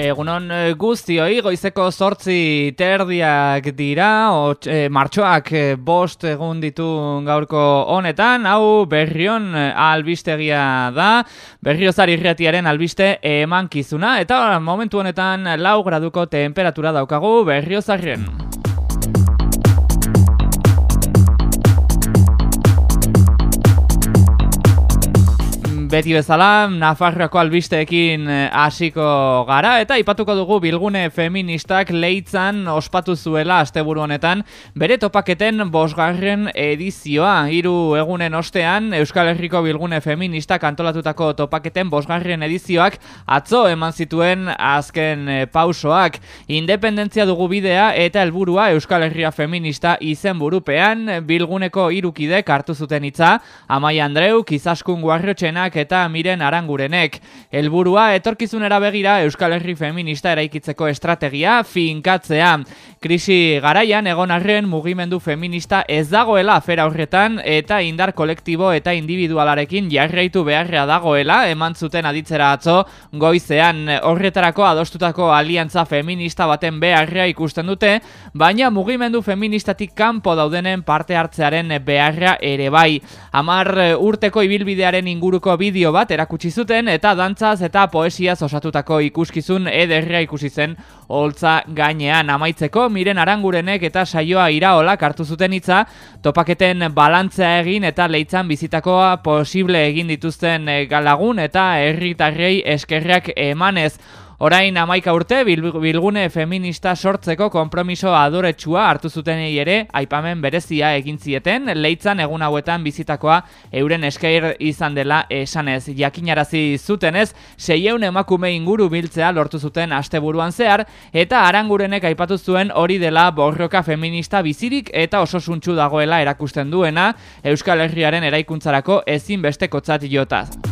Egunon eh, guztioi, goizeko sortzi terdiak dira, o, e, martxoak e, bost egun ditu gaurko honetan, hau berrion albistegia da, berriozari irretiaren albiste eman kizuna, eta momentu honetan lau graduko temperatura daukagu berriozarren. Beti bezala, Nafarroako albisteekin eh, hasiko gara, eta ipatuko dugu bilgune feministak leitzan ospatu zuela asteburu honetan, bere topaketen bosgarren edizioa, hiru egunen ostean, Euskal Herriko bilgune feministak antolatutako topaketen bosgarren edizioak atzo eman zituen azken eh, pausoak. Independentzia dugu bidea eta helburua Euskal Herria feminista izen burupean, bilguneko irukidek hartu zuten hitza, Amai Andreu, Kizaskun Guarrotxenak eta miren arangurenek. Helburua etorkizunera begira Euskal Herri Feminista eraikitzeko estrategia finkatzea. Krisi garaian egon arren mugimendu feminista ez dagoela afera horretan eta indar kolektibo eta individualarekin jarraitu beharra dagoela eman zuten aditzera atzo goizean horretarako adostutako aliantza feminista baten beharra ikusten dute, baina mugimendu feministatik kanpo daudenen parte hartzearen beharra ere bai. Amar urteko ibilbidearen inguruko bideo bat erakutsi zuten eta dantzaz eta poesia osatutako ikuskizun ederria ikusi zen holtza gainean amaitzeko miren arangurenek eta saioa iraolak hartu zuten hitza topaketen balantzea egin eta leitzan bizitakoa posible egin dituzten eh, galagun eta herritarrei eskerrak emanez Orain amaika urte bilgune feminista sortzeko konpromiso adoretsua hartu zuten ere aipamen berezia egin zieten leitzan egun hauetan bizitakoa euren eskair izan dela esanez jakinarazi zutenez seieun emakume inguru biltzea lortu zuten asteburuan zehar eta arangurenek aipatu zuen hori dela borroka feminista bizirik eta oso suntxu dagoela erakusten duena Euskal Herriaren eraikuntzarako ezin bestekotzat jotaz.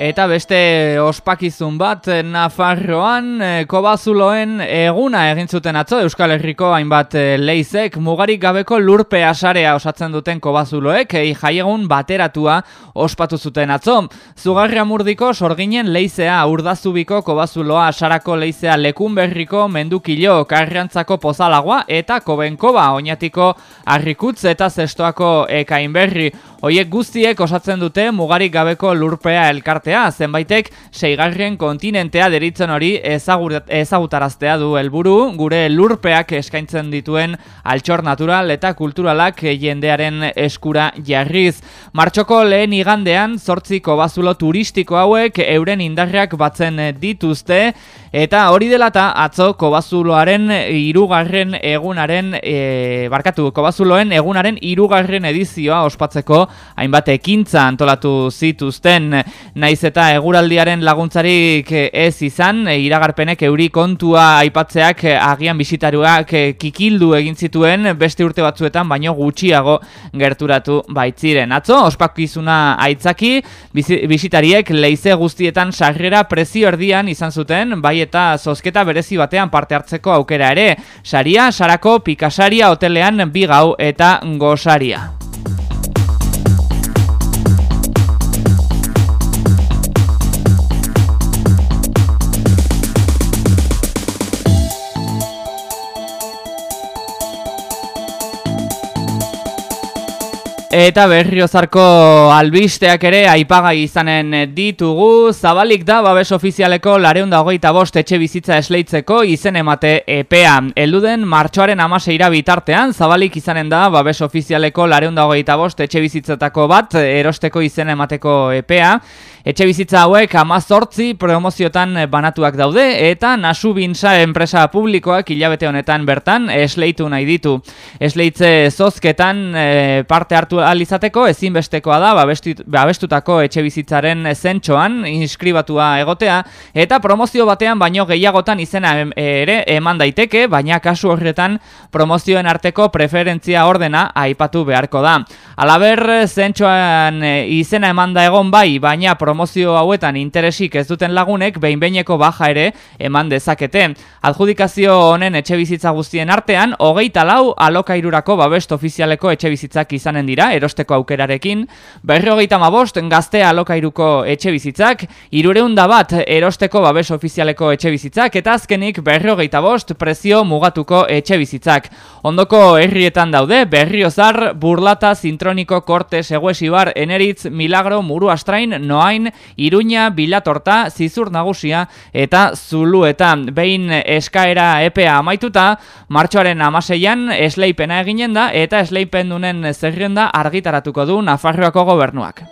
Eta beste ospakizun bat eh, Nafarroan eh, Kobazuloen eguna egin zuten atzo Euskal Herriko hainbat eh, leizek mugarik gabeko lurpe asarea osatzen duten Kobazuloek ei jaiegun bateratua ospatu zuten atzo. Zugarria murdiko sorginen leizea urdazubiko Kobazuloa asarako leizea lekunberriko mendukilo karriantzako pozalagoa eta kobenkoba oinatiko arrikutz eta zestoako ekainberri. Hoiek guztiek osatzen dute mugarik gabeko lurpea elkartea, zenbaitek seigarren kontinentea deritzen hori ezagutaraztea du helburu gure lurpeak eskaintzen dituen altxor natural eta kulturalak jendearen eskura jarriz. Martxoko lehen igandean, zortziko bazulo turistiko hauek euren indarrak batzen dituzte, eta hori dela eta atzo kobazuloaren irugarren egunaren, e, barkatu, kobazuloen egunaren irugarren edizioa ospatzeko hainbat ekintza antolatu zituzten. Naiz eta eguraldiaren laguntzarik ez izan iragarpenek euri kontua aipatzeak agian bisitaruak kikildu egin zituen beste urte batzuetan baino gutxiago gerturatu baitziren. Atzo ospakizuna aitzaki bisitariek leize guztietan sarrera prezio erdian izan zuten bai eta zozketa berezi batean parte hartzeko aukera ere. Saria sarako pikasaria hotelean bigau eta gosaria Eta berriozarko albisteak ere aipagai izanen ditugu, zabalik da babes ofizialeko lareunda hogeita bost etxe bizitza esleitzeko izen emate EPEA. Elduden martxoaren amaseira bitartean, zabalik izanen da babes ofizialeko lareunda hogeita bost etxe bizitzatako bat erosteko izen emateko EPEA. Etxe bizitza hauek amazortzi promoziotan banatuak daude eta nasu bintza enpresa publikoak hilabete honetan bertan esleitu nahi ditu. Esleitze zozketan e, parte hartu alizateko ezinbestekoa da babestutako etxe bizitzaren zentsoan inskribatua egotea eta promozio batean baino gehiagotan izena ere eman daiteke, baina kasu horretan promozioen arteko preferentzia ordena aipatu beharko da. Alaber, zentsoan e, izena eman da egon bai, baina promozio hauetan interesik ez duten lagunek behinbeineko baja ere eman dezakete. Adjudikazio honen etxe bizitza guztien artean, hogeita lau alokairurako babest ofizialeko etxe bizitzak izanen dira, erosteko aukerarekin, berri hogeita mabost gazte alokairuko etxe bizitzak, irureunda bat erosteko babes ofizialeko etxe bizitzak, eta azkenik berri hogeita bost prezio mugatuko etxe bizitzak. Ondoko herrietan daude, berriozar, burlata, zintroniko, korte, seguesibar, eneritz, milagro, muru astrain, noain, iruña, bilatorta, zizur nagusia, eta zuluetan. Behin eskaera epea amaituta, martxoaren amaseian esleipena eginen da, eta esleipen dunen zerrenda argitaratuko du Nafarroako gobernuak.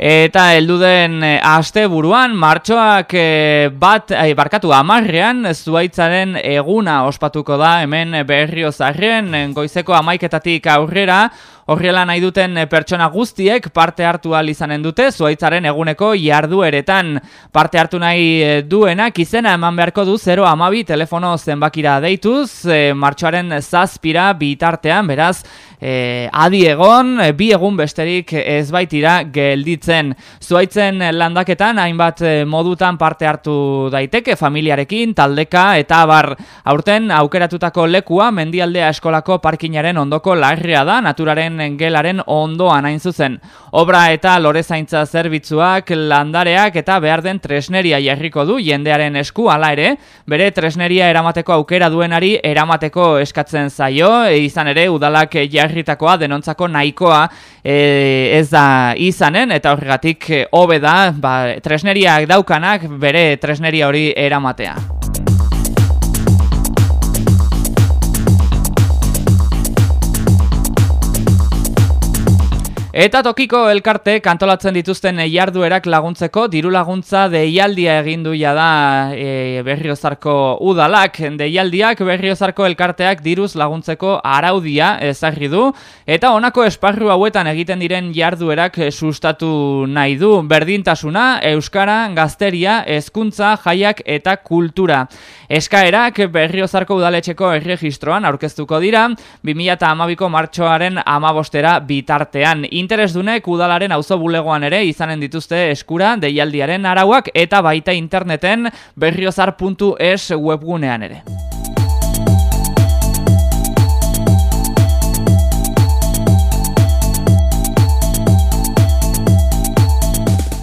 Eta elduden eh, aste buruan, martxoak eh, bat, eh, barkatu amarrean, zuaitzaren eguna ospatuko da hemen berrio zarren, goizeko amaiketatik aurrera, Horrela nahi duten pertsona guztiek parte hartu al izanen dute zuaitzaren eguneko jardueretan parte hartu nahi duenak izena eman beharko du 0 amabi telefono zenbakira deituz martxoaren zazpira bitartean beraz e, adi egon, e, bi egun besterik ez baitira gelditzen. Zuaitzen landaketan, hainbat e, modutan parte hartu daiteke, familiarekin, taldeka, eta bar aurten aukeratutako lekua mendialdea eskolako parkinaren ondoko larria da, naturaren gelaren ondoan hain zuzen. Obra eta lorezaintza zerbitzuak, landareak eta behar den tresneria jarriko du jendearen esku ala ere, bere tresneria eramateko aukera duenari eramateko eskatzen zaio, e, izan ere udalak jarri jarritakoa denontzako nahikoa e, ez da izanen eta horregatik e, hobe da ba, tresneriak daukanak bere tresneria hori eramatea. Eta tokiko elkarte kantolatzen dituzten jarduerak laguntzeko diru laguntza deialdia egindu ja da e, Berriozarko udalak. Deialdiak Berriozarko elkarteak diruz laguntzeko araudia ezagri du eta honako esparru hauetan egiten diren jarduerak sustatu nahi du. Berdintasuna, euskara, gazteria, hezkuntza, jaiak eta kultura. Eskaerak Berriozarko udaletxeko erregistroan aurkeztuko dira 2012ko martxoaren 15 bitartean interesdunek udalaren auzo bulegoan ere izanen dituzte eskura deialdiaren arauak eta baita interneten berriozar.es webgunean ere.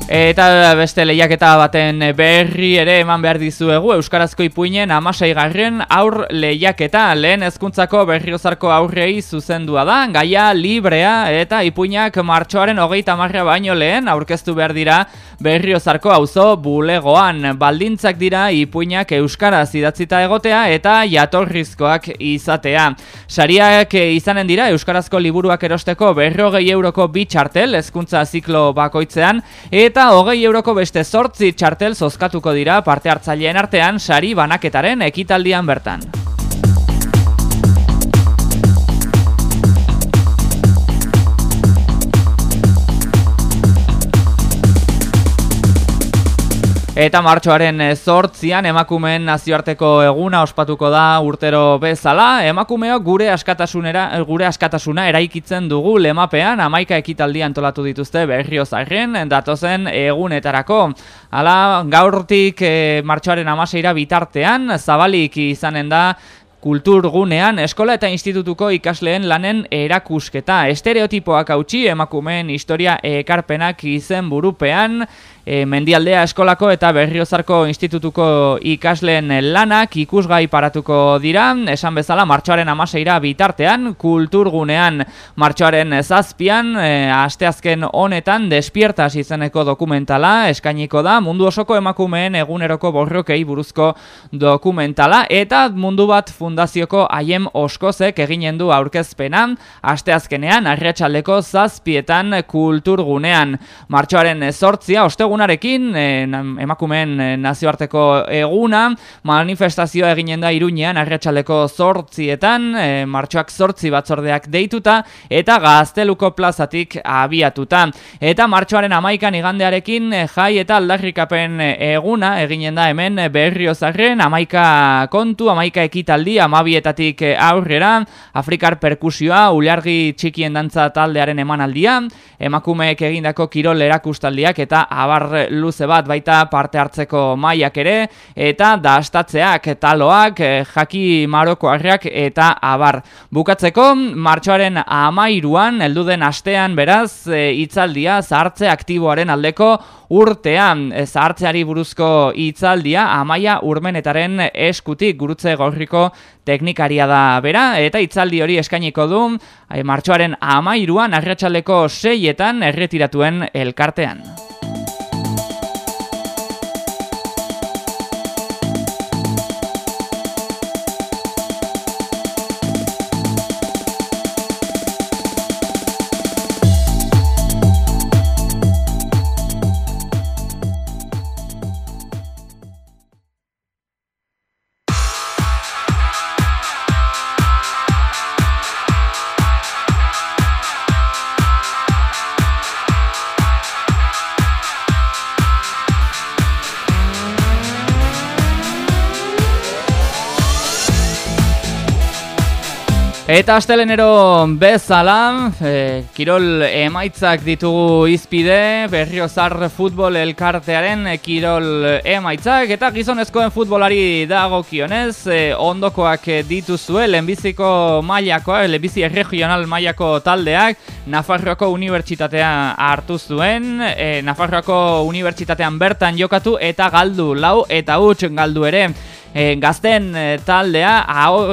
Eta beste lehiaketa baten berri ere eman behar dizuegu Euskarazko ipuinen amasei garren aur lehiaketa. Lehen ezkuntzako berriozarko aurrei zuzendua da Gaia librea eta ipuinak martxoaren hogeita marra baino lehen aurkeztu behar dira berriozarko auzo bulegoan. Baldintzak dira ipuinak Euskaraz idatzita egotea eta jatorrizkoak izatea. Sariak izanen dira Euskarazko liburuak erosteko berrogei euroko bitxartel ezkuntza ziklo bakoitzean eta Eta hogei euroko beste zortzi txartel zozkatuko dira parte hartzaileen artean sari banaketaren ekitaldian bertan. Eta martxoaren zortzian emakumeen nazioarteko eguna ospatuko da urtero bezala. Emakumeok gure askatasunera, gure askatasuna eraikitzen dugu lemapean amaika ekitaldi antolatu dituzte berrio zarren datozen egunetarako. Hala, gaurtik e, martxoaren amaseira bitartean, zabalik izanen da Kulturgunean eskola eta institutuko ikasleen lanen erakusketa. Estereotipoak hautsi emakumeen historia ekarpenak izen burupean, e, mendialdea eskolako eta berriozarko institutuko ikasleen lanak ikusgai paratuko dira, esan bezala martxoaren amaseira bitartean, kulturgunean martxoaren zazpian, e, asteazken honetan despiertas izeneko dokumentala eskainiko da, mundu osoko emakumeen eguneroko borrokei buruzko dokumentala, eta mundu bat fundazioko haiem oskozek eginen du aurkezpena, asteazkenean arratsaldeko zazpietan kulturgunean. Martxoaren sortzia, ostegunarekin, emakumeen nazioarteko eguna, manifestazioa eginen da iruñean arratsaldeko zortzietan, martxoak zortzi batzordeak deituta, eta gazteluko plazatik abiatuta. Eta martxoaren amaikan igandearekin jai eta aldarrikapen eguna eginen da hemen berriozarren amaika kontu, amaika ekitaldi, amabietatik aurrera, Afrikar perkusioa, ulargi txikien dantza taldearen emanaldia, emakumeek egindako kirol erakustaldiak eta abar luze bat baita parte hartzeko maiak ere, eta dastatzeak, taloak, jaki marokoarrak eta abar. Bukatzeko, martxoaren amairuan, elduden astean beraz, hitzaldia zahartze aktiboaren aldeko urtean zahartzeari buruzko hitzaldia amaia urmenetaren eskutik gurutze gorriko teknikaria da bera eta hitzaldi hori eskainiko du eh, martxoaren amairuan arratsaleko seietan erretiratuen elkartean. Eta astelenero bezala, e, kirol emaitzak ditugu izpide, berriozar futbol elkartearen kirol emaitzak, eta gizonezkoen futbolari dago kionez, e, ondokoak dituzue, lehenbiziko mailakoa, lehenbizi regional mailako taldeak, Nafarroako Unibertsitatea hartu zuen, e, Nafarroako Unibertsitatean bertan jokatu eta galdu, lau eta huts galdu ere, e, gazten e, taldea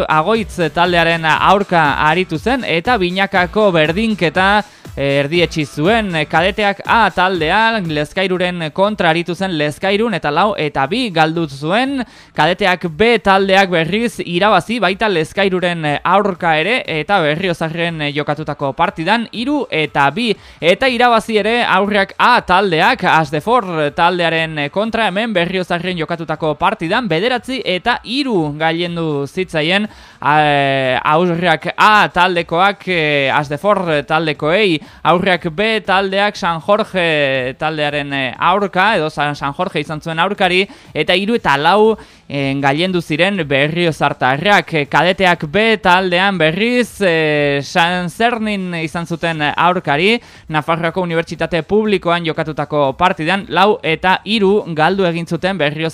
agoitz taldearen aurka aritu zen eta binakako berdinketa erdietsi zuen kadeteak A taldea lezkairuren kontra aritu zen lezkairun eta lau eta bi galdut zuen. Kadeteak B taldeak berriz irabazi baita lezkairuren aurka ere eta berriozarren jokatutako partidan iru eta bi. Eta irabazi ere aurrak A taldeak Asdefor taldearen kontra hemen berriozarren jokatutako partidan bederatzi eta iru gailendu zitzaien. Aurrak A taldekoak Asdefor taldekoei aurreak B taldeak San Jorge taldearen eh, aurka, edo San Jorge izan zuen aurkari, eta hiru eta lau en, gailendu ziren berrio zartarrak. Kadeteak B taldean berriz e, San Zernin izan zuten aurkari, Nafarroako Unibertsitate Publikoan jokatutako partidan, lau eta hiru galdu egin zuten berrio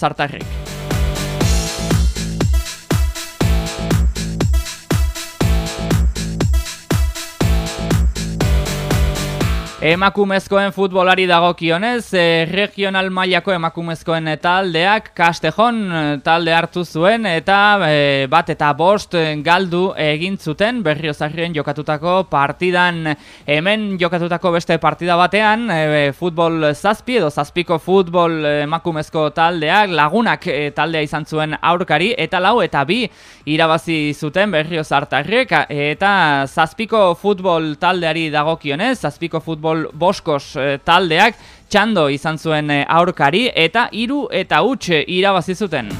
Emakumezkoen futbolari dagokionez, e, regional mailako emakumezkoen taldeak Castejon eh, talde hartu zuen eta e, bat eta bost galdu egin zuten berriozarrien jokatutako partidan. Hemen jokatutako beste partida batean e, futbol zazpi edo zazpiko futbol emakumezko taldeak lagunak taldea izan zuen aurkari eta lau eta bi irabazi zuten berriozartarrek eta zazpiko futbol taldeari dagokionez, zazpiko futbol futbol boskos eh, taldeak txando izan zuen eh, aurkari eta hiru eta huts irabazi zuten.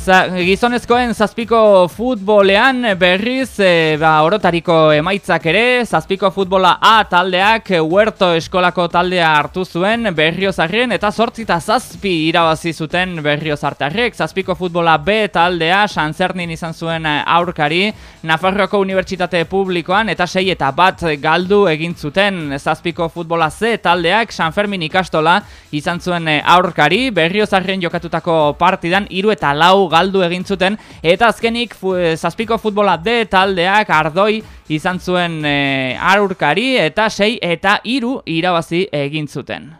Gizonezkoen zazpiko futbolean berriz e, ba, orotariko emaitzak ere, zazpiko futbola A taldeak huerto eskolako taldea hartu zuen berriozarren eta sortzita zazpi irabazi zuten berriozartarrek. Zazpiko futbola B taldea Sanzernin izan zuen aurkari Nafarroako Unibertsitate Publikoan eta sei eta bat galdu egin zuten zazpiko futbola C taldeak San Fermin ikastola izan zuen aurkari berriozarren jokatutako partidan iru eta lau galdu egin zuten eta azkenik fu, zazpiko futbola D taldeak ardoi izan zuen e, aurkari eta sei eta hiru irabazi egin zuten.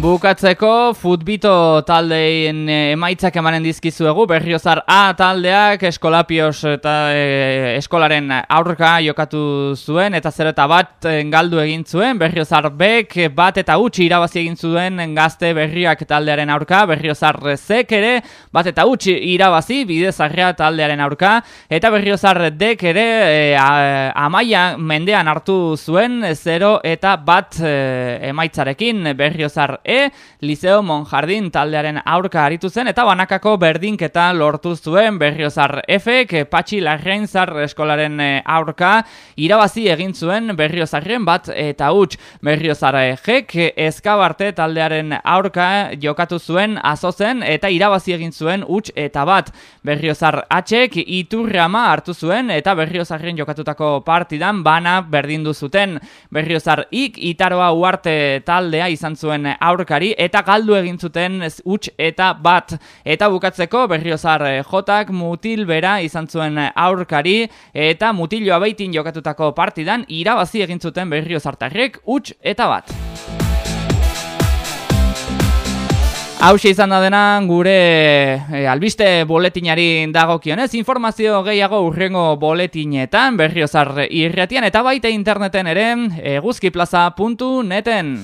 Bukatzeko futbito taldein eh, emaitzak emanen dizkizuegu. Berriozar A taldeak eskolapios eta e, eskolaren aurka jokatu zuen eta zer eta bat eh, galdu egin zuen. Berriozar Bek bat eta utzi irabazi egin zuen gazte berriak taldearen aurka. Berriozar Zek ere bat eta utzi irabazi bidezarria taldearen aurka. Eta berriozar Dek ere e, amaia mendean hartu zuen 0 eta bat emaitzarekin. Berriozar E, Liceo Monjardin taldearen aurka aritu zen eta banakako berdinketa lortu zuen Berriozar F, que Patxi Larreinzar eskolaren eh, aurka. Irabazi egin zuen Berriozarren bat eta huts. Berriozar G, Eskabarte taldearen aurka jokatu zuen azozen eta irabazi egin zuen huts eta bat. Berriozar H, Iturrama hartu zuen eta Berriozarren jokatutako partidan bana berdindu zuten. Berriozar Ik, Itaroa Uarte taldea izan zuen aurka aurkari eta galdu egin zuten huts eta bat eta bukatzeko berriozar eh, jotak mutil bera izan zuen aurkari eta mutiloa baitin jokatutako partidan irabazi egin zuten berriozartarrek huts eta bat. Hau izan da dena gure e, albiste boletinari dagokionez, informazio gehiago urrengo boletinetan, berriozar irretian eta baita interneten ere eguzkiplaza.neten.